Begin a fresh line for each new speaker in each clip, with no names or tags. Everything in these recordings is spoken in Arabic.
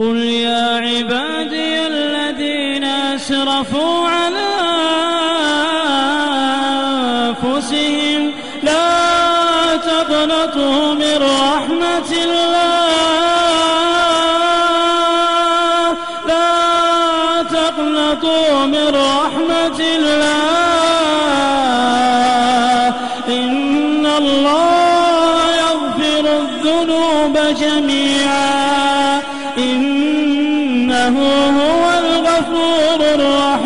قل يا عبادي الذين أسرفوا على أنفسهم لا تقنطوا من رحمة الله. لا تقنطوا من رحمة الله. إن الله يغفر الذنوب جميعا. إنه هو الغفور الرحيم.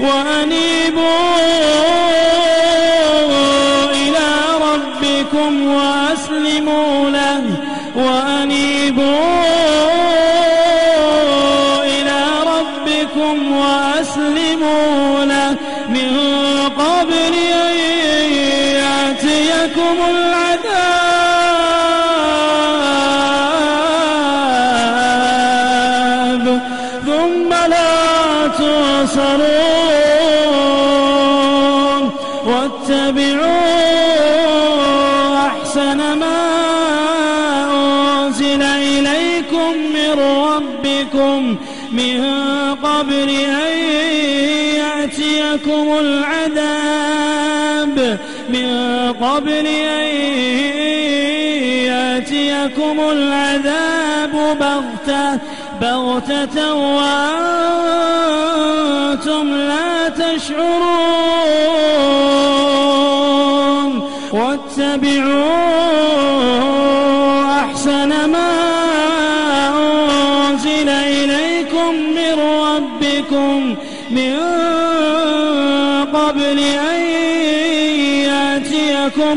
وأنيبوا إلى ربكم وأسلموا له. وأنيبوا إلى ربكم وأسلموا له. من قبل تنصرون واتبعوا أحسن ما أنزل إليكم من ربكم من قبل أن يأتيكم العذاب من قبل أن يأتيكم العذاب بغتة بغتة وأنتم لا تشعرون. واتبعوا أحسن ما أنزل إليكم من ربكم من قبل أن يأتيكم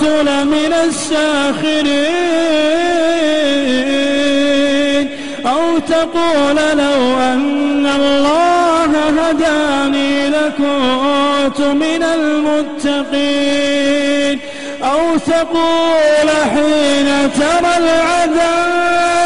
كنت لمن الساخرين. أو تقول لو أن الله هداني لكنت من المتقين. أو تقول حين ترى العذاب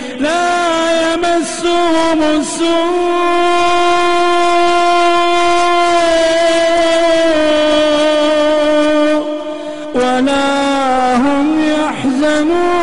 لا يمسهم السوء ولا هم يحزنون.